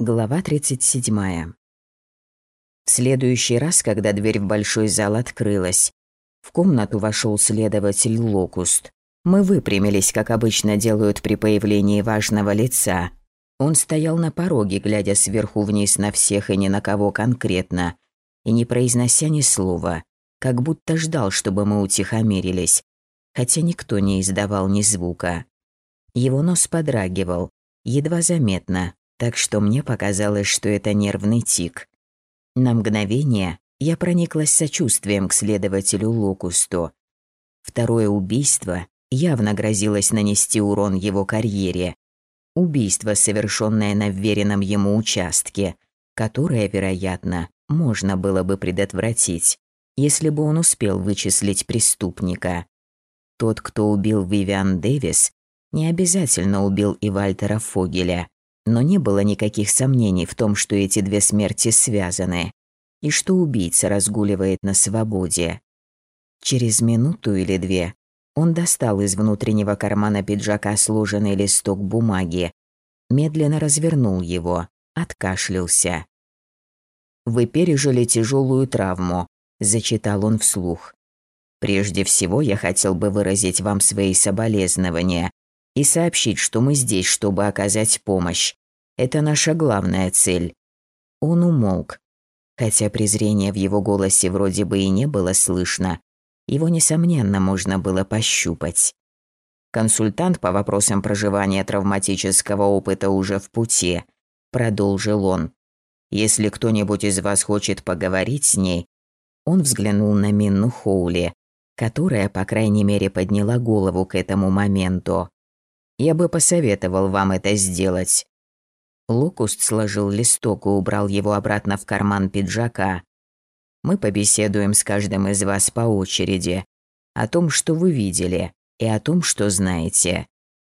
Глава 37. В следующий раз, когда дверь в большой зал открылась, в комнату вошел следователь Локуст. Мы выпрямились, как обычно делают при появлении важного лица. Он стоял на пороге, глядя сверху вниз на всех и ни на кого конкретно, и не произнося ни слова, как будто ждал, чтобы мы утихомирились, хотя никто не издавал ни звука. Его нос подрагивал, едва заметно, так что мне показалось, что это нервный тик. На мгновение я прониклась сочувствием к следователю Локусту. Второе убийство явно грозилось нанести урон его карьере. Убийство, совершенное на вверенном ему участке, которое, вероятно, можно было бы предотвратить, если бы он успел вычислить преступника. Тот, кто убил Вивиан Дэвис, не обязательно убил и Вальтера Фогеля. Но не было никаких сомнений в том, что эти две смерти связаны, и что убийца разгуливает на свободе. Через минуту или две он достал из внутреннего кармана пиджака сложенный листок бумаги, медленно развернул его, откашлялся. «Вы пережили тяжелую травму», – зачитал он вслух. «Прежде всего я хотел бы выразить вам свои соболезнования и сообщить, что мы здесь, чтобы оказать помощь. Это наша главная цель». Он умолк. Хотя презрения в его голосе вроде бы и не было слышно, его, несомненно, можно было пощупать. Консультант по вопросам проживания травматического опыта уже в пути, продолжил он. Если кто-нибудь из вас хочет поговорить с ней, он взглянул на Минну Хоули, которая, по крайней мере, подняла голову к этому моменту. Я бы посоветовал вам это сделать. Локуст сложил листок и убрал его обратно в карман пиджака. Мы побеседуем с каждым из вас по очереди о том, что вы видели, и о том, что знаете.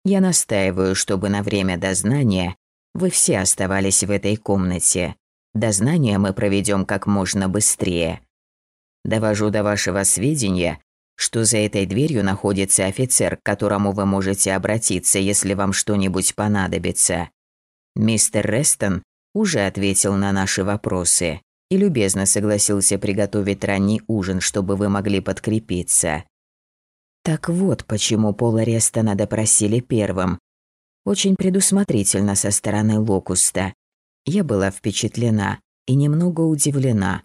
Я настаиваю, чтобы на время дознания вы все оставались в этой комнате. Дознание мы проведем как можно быстрее. Довожу до вашего сведения, что за этой дверью находится офицер, к которому вы можете обратиться, если вам что-нибудь понадобится. Мистер Рестон уже ответил на наши вопросы и любезно согласился приготовить ранний ужин, чтобы вы могли подкрепиться. Так вот, почему Пола Рестона допросили первым. Очень предусмотрительно со стороны Локуста. Я была впечатлена и немного удивлена.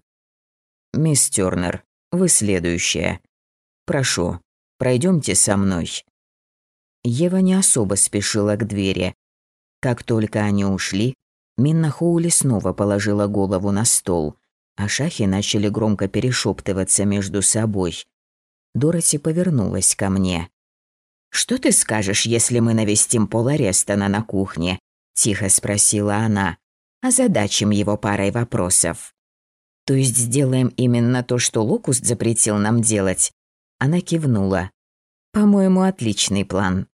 «Мисс Тёрнер, вы следующая», Прошу, пройдемте со мной». Ева не особо спешила к двери. Как только они ушли, Минна Хоули снова положила голову на стол, а шахи начали громко перешептываться между собой. Дороти повернулась ко мне. «Что ты скажешь, если мы навестим Пола Рестона на кухне?» – тихо спросила она. «Озадачим его парой вопросов». «То есть сделаем именно то, что Локуст запретил нам делать?» Она кивнула. «По-моему, отличный план».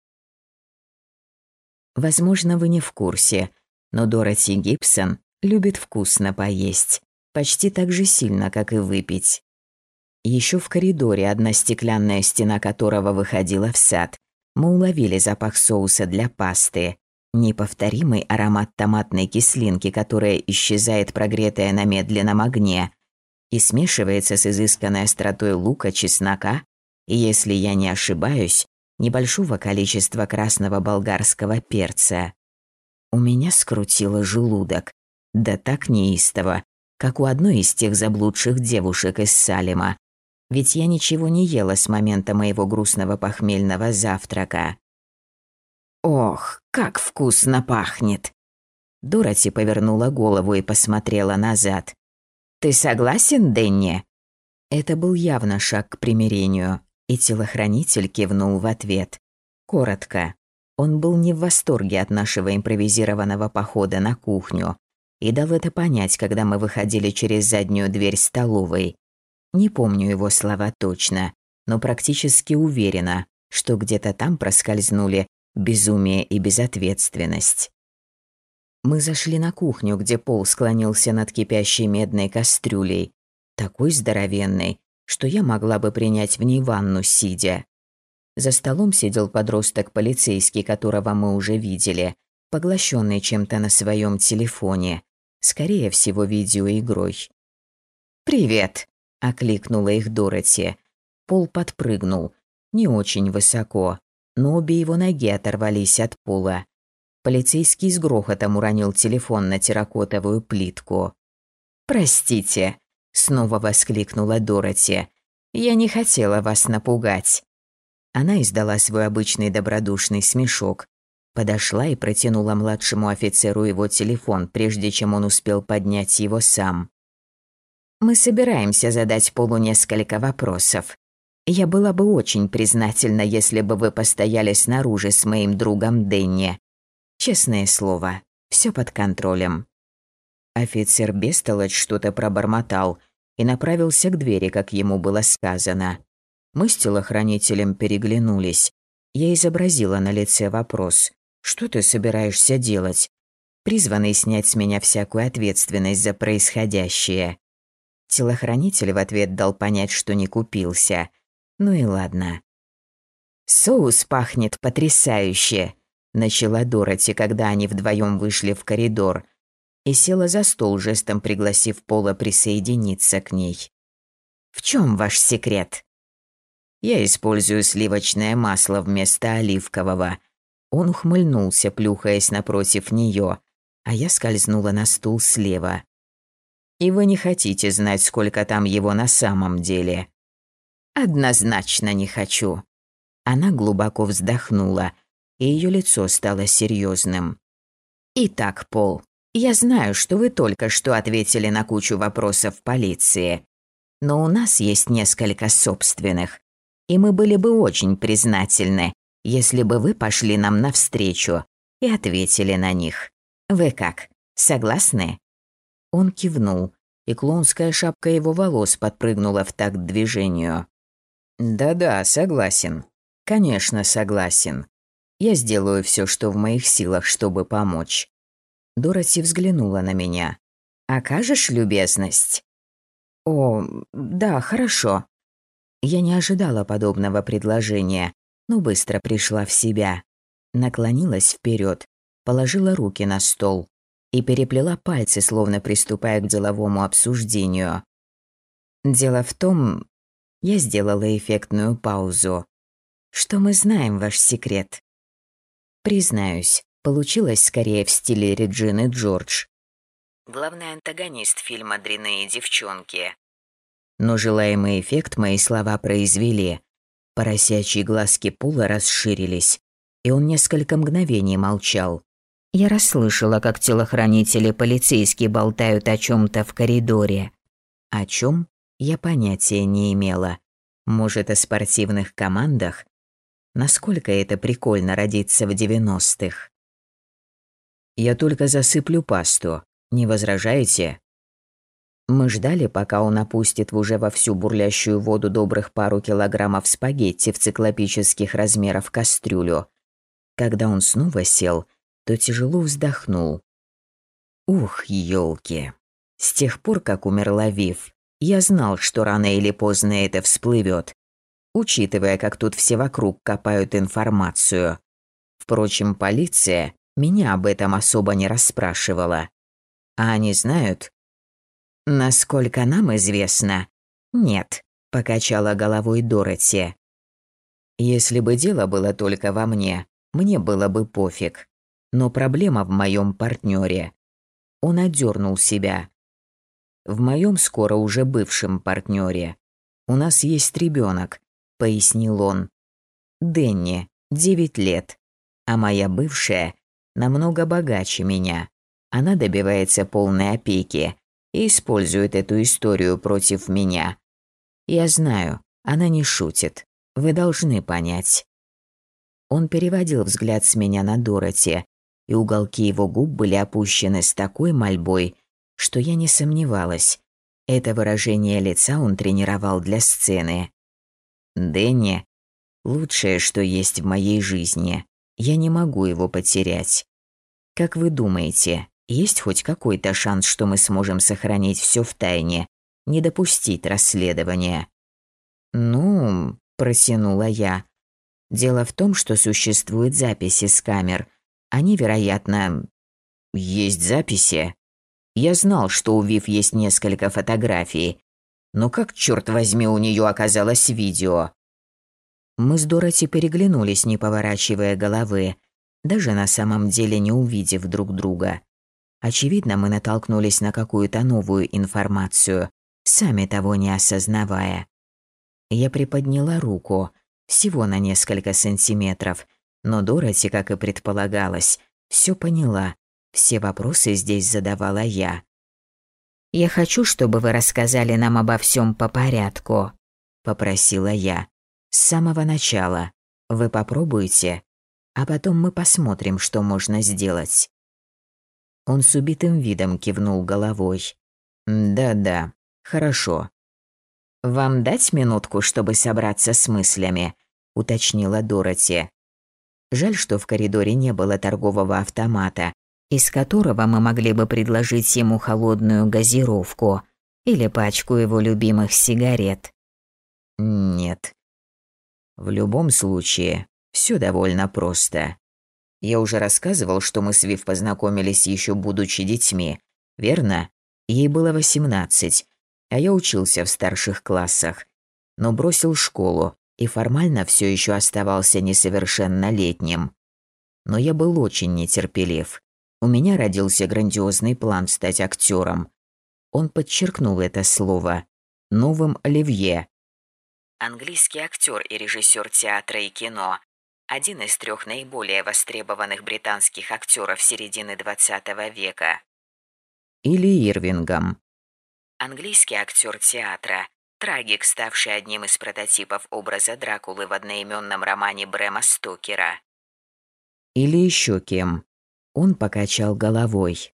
Возможно, вы не в курсе, но Дороти Гибсон любит вкусно поесть, почти так же сильно, как и выпить. Еще в коридоре, одна стеклянная стена которого выходила в сад, мы уловили запах соуса для пасты, неповторимый аромат томатной кислинки, которая исчезает прогретая на медленном огне и смешивается с изысканной остротой лука, чеснока и, если я не ошибаюсь, небольшого количества красного болгарского перца. У меня скрутило желудок, да так неистово, как у одной из тех заблудших девушек из Салима. Ведь я ничего не ела с момента моего грустного похмельного завтрака. Ох, как вкусно пахнет. Дороти повернула голову и посмотрела назад. Ты согласен, Денни? Это был явно шаг к примирению. И телохранитель кивнул в ответ. Коротко. Он был не в восторге от нашего импровизированного похода на кухню и дал это понять, когда мы выходили через заднюю дверь столовой. Не помню его слова точно, но практически уверена, что где-то там проскользнули безумие и безответственность. Мы зашли на кухню, где Пол склонился над кипящей медной кастрюлей, такой здоровенной, что я могла бы принять в ней ванну сидя. За столом сидел подросток полицейский, которого мы уже видели, поглощенный чем-то на своем телефоне, скорее всего, видеоигрой. «Привет!» – окликнула их Дороти. Пол подпрыгнул, не очень высоко, но обе его ноги оторвались от пола. Полицейский с грохотом уронил телефон на терракотовую плитку. «Простите», – снова воскликнула Дороти. «Я не хотела вас напугать». Она издала свой обычный добродушный смешок, подошла и протянула младшему офицеру его телефон, прежде чем он успел поднять его сам. «Мы собираемся задать Полу несколько вопросов. Я была бы очень признательна, если бы вы постояли снаружи с моим другом Дэнни. Честное слово, все под контролем». Офицер бестолочь что-то пробормотал и направился к двери, как ему было сказано. Мы с телохранителем переглянулись. Я изобразила на лице вопрос. Что ты собираешься делать? Призванный снять с меня всякую ответственность за происходящее. Телохранитель в ответ дал понять, что не купился. Ну и ладно. «Соус пахнет потрясающе», – начала Дороти, когда они вдвоем вышли в коридор, и села за стол, жестом пригласив Пола присоединиться к ней. «В чем ваш секрет?» «Я использую сливочное масло вместо оливкового», он ухмыльнулся, плюхаясь напротив нее, а я скользнула на стул слева. «И вы не хотите знать, сколько там его на самом деле?» «Однозначно не хочу». Она глубоко вздохнула, и ее лицо стало серьезным. «Итак, Пол, я знаю, что вы только что ответили на кучу вопросов полиции, но у нас есть несколько собственных, и мы были бы очень признательны, если бы вы пошли нам навстречу и ответили на них. Вы как, согласны?» Он кивнул, и клоунская шапка его волос подпрыгнула в такт движению. «Да-да, согласен. Конечно, согласен. Я сделаю все, что в моих силах, чтобы помочь». Дороти взглянула на меня. «Окажешь любезность?» «О, да, хорошо». Я не ожидала подобного предложения, но быстро пришла в себя. Наклонилась вперед, положила руки на стол и переплела пальцы, словно приступая к деловому обсуждению. Дело в том, я сделала эффектную паузу. Что мы знаем ваш секрет? Признаюсь, получилось скорее в стиле Реджины Джордж. Главный антагонист фильма «Дряные девчонки». Но желаемый эффект мои слова произвели, Поросячьи глазки Пула расширились, и он несколько мгновений молчал. Я расслышала, как телохранители полицейские болтают о чем то в коридоре. О чем? Я понятия не имела. Может, о спортивных командах? Насколько это прикольно родиться в девяностых. Я только засыплю пасту. Не возражаете? Мы ждали, пока он опустит в уже вовсю бурлящую воду добрых пару килограммов спагетти в циклопических размеров кастрюлю. Когда он снова сел, то тяжело вздохнул. Ух, елки! С тех пор, как умерла Вив, я знал, что рано или поздно это всплывет, учитывая, как тут все вокруг копают информацию. Впрочем, полиция меня об этом особо не расспрашивала. А они знают, «Насколько нам известно, нет», – покачала головой Дороти. «Если бы дело было только во мне, мне было бы пофиг. Но проблема в моем партнере. Он отдернул себя. В моем скоро уже бывшем партнере. У нас есть ребенок, пояснил он. Денни, девять лет. А моя бывшая намного богаче меня. Она добивается полной опеки и использует эту историю против меня. Я знаю, она не шутит. Вы должны понять. Он переводил взгляд с меня на Дороти, и уголки его губ были опущены с такой мольбой, что я не сомневалась. Это выражение лица он тренировал для сцены. Дэнни – лучшее, что есть в моей жизни. Я не могу его потерять. Как вы думаете, есть хоть какой-то шанс, что мы сможем сохранить все в тайне, не допустить расследования? Ну, протянула я. Дело в том, что существуют записи с камер, Они, вероятно... Есть записи. Я знал, что у Вив есть несколько фотографий. Но как, черт возьми, у нее оказалось видео? Мы с Дороти переглянулись, не поворачивая головы, даже на самом деле не увидев друг друга. Очевидно, мы натолкнулись на какую-то новую информацию, сами того не осознавая. Я приподняла руку, всего на несколько сантиметров, но Дороти, как и предполагалось, все поняла. Все вопросы здесь задавала я. «Я хочу, чтобы вы рассказали нам обо всем по порядку», – попросила я. «С самого начала. Вы попробуйте, а потом мы посмотрим, что можно сделать». Он с убитым видом кивнул головой. «Да-да, хорошо. Вам дать минутку, чтобы собраться с мыслями?» – уточнила Дороти. Жаль, что в коридоре не было торгового автомата, из которого мы могли бы предложить ему холодную газировку или пачку его любимых сигарет. Нет. В любом случае, все довольно просто. Я уже рассказывал, что мы с Вив познакомились еще будучи детьми, верно? Ей было 18, а я учился в старших классах, но бросил школу и формально все еще оставался несовершеннолетним. Но я был очень нетерпелив. У меня родился грандиозный план стать актером. Он подчеркнул это слово новым Оливье. Английский актер и режиссер театра и кино, один из трех наиболее востребованных британских актеров середины XX века. Или Ирвингом. Английский актер театра, трагик, ставший одним из прототипов образа Дракулы в одноименном романе Брэма Стокера. Или еще кем. Он покачал головой.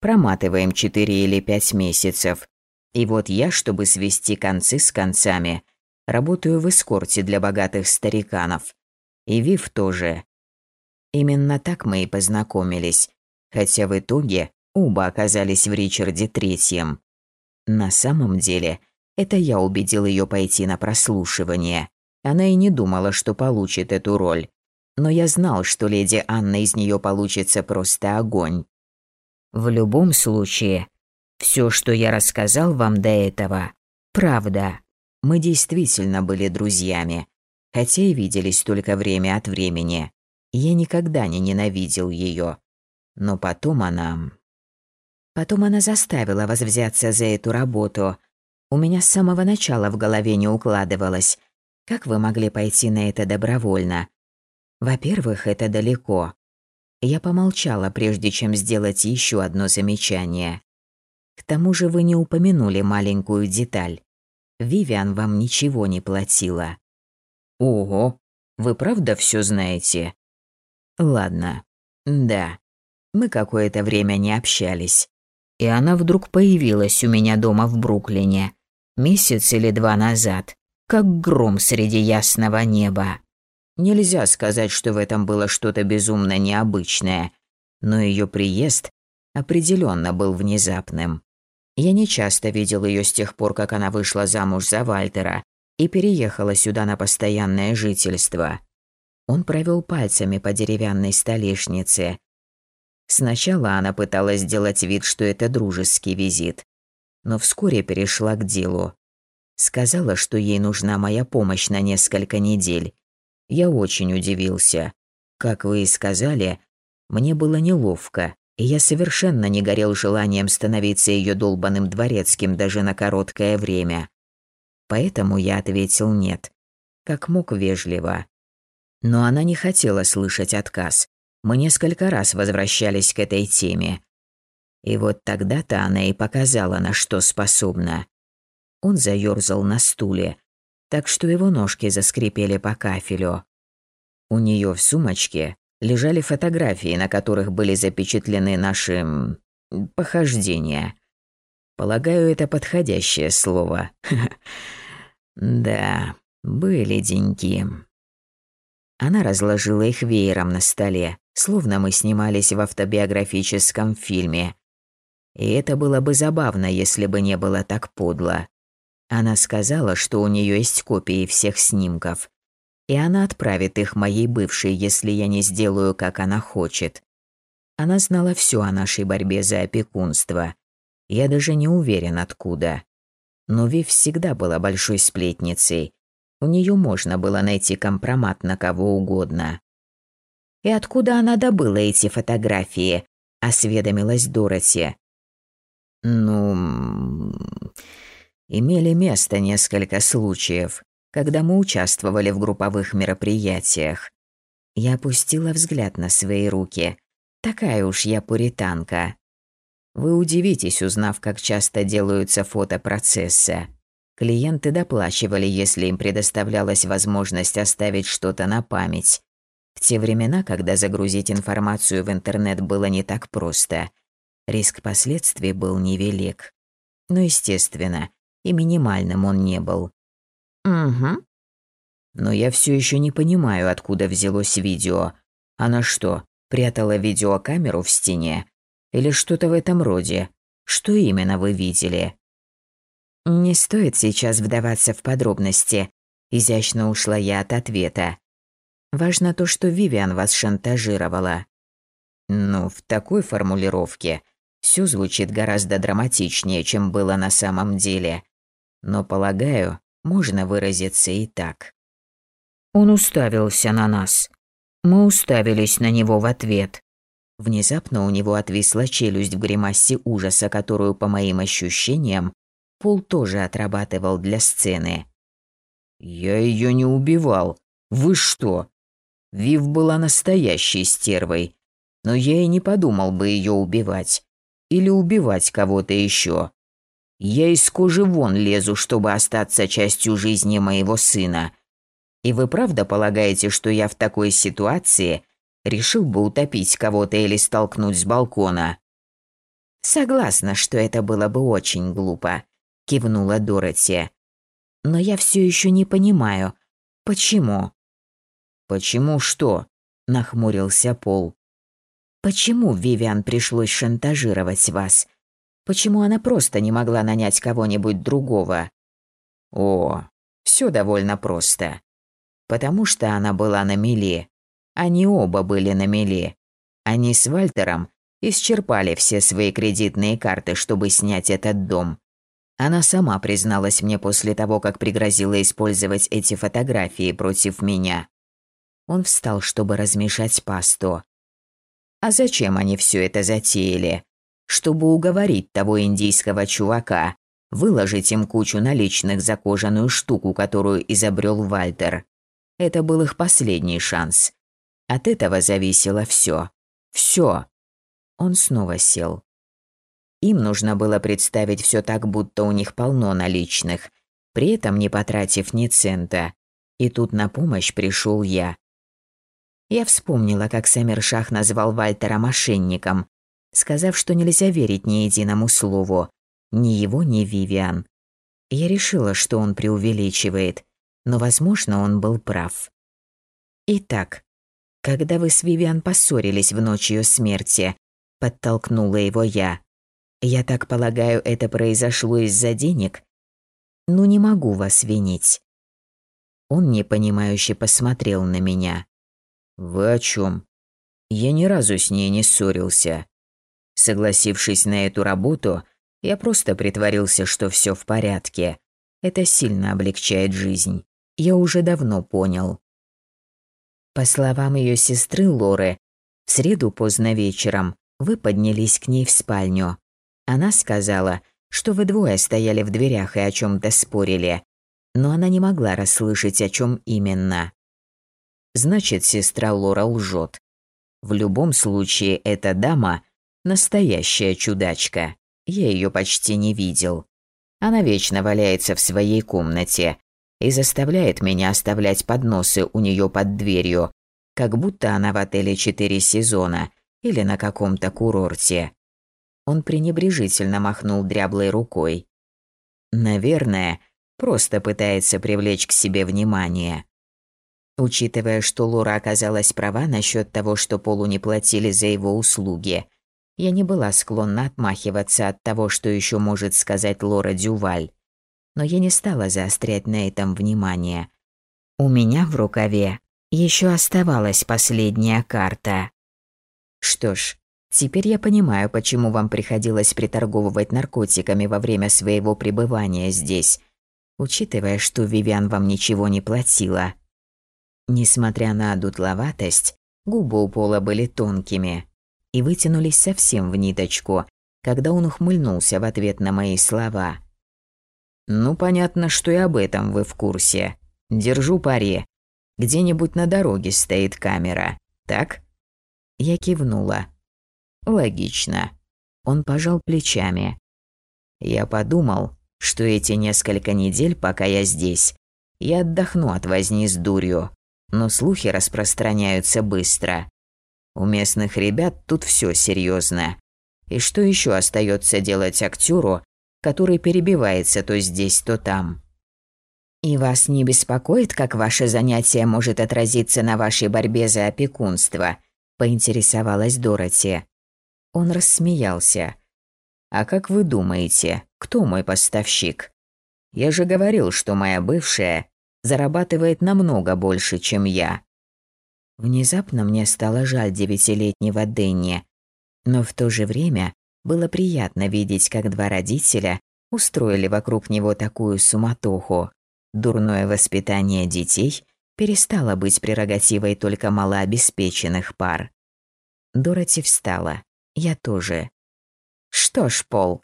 Проматываем четыре или пять месяцев. И вот я, чтобы свести концы с концами, работаю в эскорте для богатых стариканов. И Вив тоже. Именно так мы и познакомились, хотя в итоге оба оказались в Ричарде Третьем. На самом деле, это я убедил ее пойти на прослушивание. Она и не думала, что получит эту роль. Но я знал, что леди Анна из нее получится просто огонь. В любом случае, все, что я рассказал вам до этого, правда. Мы действительно были друзьями хотя и виделись только время от времени. Я никогда не ненавидел ее. Но потом она... Потом она заставила вас взяться за эту работу. У меня с самого начала в голове не укладывалось. Как вы могли пойти на это добровольно? Во-первых, это далеко. Я помолчала, прежде чем сделать еще одно замечание. К тому же вы не упомянули маленькую деталь. Вивиан вам ничего не платила. Ого, вы правда все знаете? Ладно. Да. Мы какое-то время не общались. И она вдруг появилась у меня дома в Бруклине. Месяц или два назад. Как гром среди ясного неба. Нельзя сказать, что в этом было что-то безумно необычное. Но ее приезд определенно был внезапным. Я не часто видел ее с тех пор, как она вышла замуж за Вальтера, и переехала сюда на постоянное жительство. Он провел пальцами по деревянной столешнице. Сначала она пыталась сделать вид, что это дружеский визит, но вскоре перешла к делу. Сказала, что ей нужна моя помощь на несколько недель. Я очень удивился. Как вы и сказали, мне было неловко, и я совершенно не горел желанием становиться ее долбанным дворецким даже на короткое время. Поэтому я ответил «нет», как мог вежливо. Но она не хотела слышать отказ. Мы несколько раз возвращались к этой теме. И вот тогда-то она и показала, на что способна. Он заёрзал на стуле, так что его ножки заскрипели по кафелю. У нее в сумочке лежали фотографии, на которых были запечатлены наши... похождения. Полагаю, это подходящее слово. Да, были деньги. Она разложила их веером на столе, словно мы снимались в автобиографическом фильме. И это было бы забавно, если бы не было так подло. Она сказала, что у нее есть копии всех снимков. И она отправит их моей бывшей, если я не сделаю, как она хочет. Она знала все о нашей борьбе за опекунство. Я даже не уверен, откуда. Но Вив всегда была большой сплетницей. У нее можно было найти компромат на кого угодно. «И откуда она добыла эти фотографии?» – осведомилась Дороти. «Ну...» Имели место несколько случаев, когда мы участвовали в групповых мероприятиях. Я опустила взгляд на свои руки. Такая уж я пуританка. Вы удивитесь, узнав, как часто делаются фото процесса. Клиенты доплачивали, если им предоставлялась возможность оставить что-то на память. В те времена, когда загрузить информацию в интернет было не так просто, риск последствий был невелик. Но, естественно, и минимальным он не был. Угу. Но я все еще не понимаю, откуда взялось видео. Она что, прятала видеокамеру в стене? Или что-то в этом роде? Что именно вы видели? Не стоит сейчас вдаваться в подробности. Изящно ушла я от ответа. Важно то, что Вивиан вас шантажировала. Ну, в такой формулировке все звучит гораздо драматичнее, чем было на самом деле. Но, полагаю, можно выразиться и так. Он уставился на нас. Мы уставились на него в ответ. Внезапно у него отвисла челюсть в гримасе ужаса, которую, по моим ощущениям, Пол тоже отрабатывал для сцены. «Я ее не убивал. Вы что? Вив была настоящей стервой, но я и не подумал бы ее убивать. Или убивать кого-то еще. Я из кожи вон лезу, чтобы остаться частью жизни моего сына. И вы правда полагаете, что я в такой ситуации решил бы утопить кого-то или столкнуть с балкона?» «Согласна, что это было бы очень глупо», – кивнула Дороти. «Но я все еще не понимаю, почему?» «Почему что?» – нахмурился Пол. «Почему Вивиан пришлось шантажировать вас? Почему она просто не могла нанять кого-нибудь другого?» «О, все довольно просто. Потому что она была на мели. Они оба были на мели. Они с Вальтером исчерпали все свои кредитные карты, чтобы снять этот дом. Она сама призналась мне после того, как пригрозила использовать эти фотографии против меня. Он встал, чтобы размешать пасту. А зачем они все это затеяли? Чтобы уговорить того индийского чувака, выложить им кучу наличных за кожаную штуку, которую изобрел Вальтер. Это был их последний шанс. От этого зависело все. Все. Он снова сел. Им нужно было представить все так, будто у них полно наличных, при этом не потратив ни цента. И тут на помощь пришел я. Я вспомнила, как Самир Шах назвал Вальтера мошенником, сказав, что нельзя верить ни единому слову, ни его, ни Вивиан. Я решила, что он преувеличивает, но, возможно, он был прав. Итак, когда вы с Вивиан поссорились в ночь ее смерти, подтолкнула его я. Я так полагаю, это произошло из-за денег? Ну не могу вас винить. Он непонимающе посмотрел на меня. «Вы о чем? Я ни разу с ней не ссорился. Согласившись на эту работу, я просто притворился, что все в порядке. Это сильно облегчает жизнь. Я уже давно понял». По словам ее сестры Лоры, в среду поздно вечером вы поднялись к ней в спальню. Она сказала, что вы двое стояли в дверях и о чем то спорили, но она не могла расслышать, о чем именно. Значит, сестра Лора лжет. В любом случае, эта дама – настоящая чудачка. Я ее почти не видел. Она вечно валяется в своей комнате и заставляет меня оставлять подносы у нее под дверью, как будто она в отеле четыре сезона или на каком-то курорте. Он пренебрежительно махнул дряблой рукой. Наверное, просто пытается привлечь к себе внимание. Учитывая, что Лора оказалась права насчет того, что Полу не платили за его услуги, я не была склонна отмахиваться от того, что еще может сказать Лора Дюваль. Но я не стала заострять на этом внимание. У меня в рукаве еще оставалась последняя карта. Что ж, теперь я понимаю, почему вам приходилось приторговывать наркотиками во время своего пребывания здесь, учитывая, что Вивиан вам ничего не платила. Несмотря на дутловатость, губы у Пола были тонкими и вытянулись совсем в ниточку, когда он ухмыльнулся в ответ на мои слова. «Ну, понятно, что и об этом вы в курсе. Держу пари. Где-нибудь на дороге стоит камера, так?» Я кивнула. «Логично». Он пожал плечами. Я подумал, что эти несколько недель, пока я здесь, я отдохну от возни с дурью, но слухи распространяются быстро. У местных ребят тут все серьезно. И что еще остается делать актеру, который перебивается то здесь, то там? И вас не беспокоит, как ваше занятие может отразиться на вашей борьбе за опекунство? поинтересовалась Дороти. Он рассмеялся. А как вы думаете, кто мой поставщик? Я же говорил, что моя бывшая зарабатывает намного больше, чем я. Внезапно мне стало жаль девятилетнего Дэнни, но в то же время было приятно видеть, как два родителя устроили вокруг него такую суматоху. Дурное воспитание детей перестало быть прерогативой только малообеспеченных пар. Дороти встала. Я тоже. Что ж, Пол,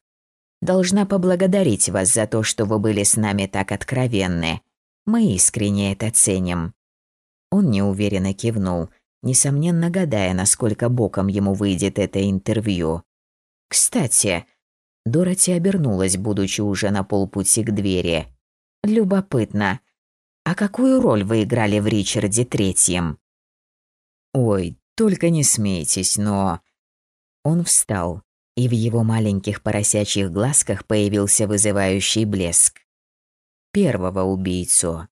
должна поблагодарить вас за то, что вы были с нами так откровенны. Мы искренне это ценим. Он неуверенно кивнул, несомненно гадая, насколько боком ему выйдет это интервью. «Кстати...» Дороти обернулась, будучи уже на полпути к двери. «Любопытно. А какую роль вы играли в Ричарде Третьем?» «Ой, только не смейтесь, но...» Он встал, и в его маленьких поросячьих глазках появился вызывающий блеск. Первого убийцу.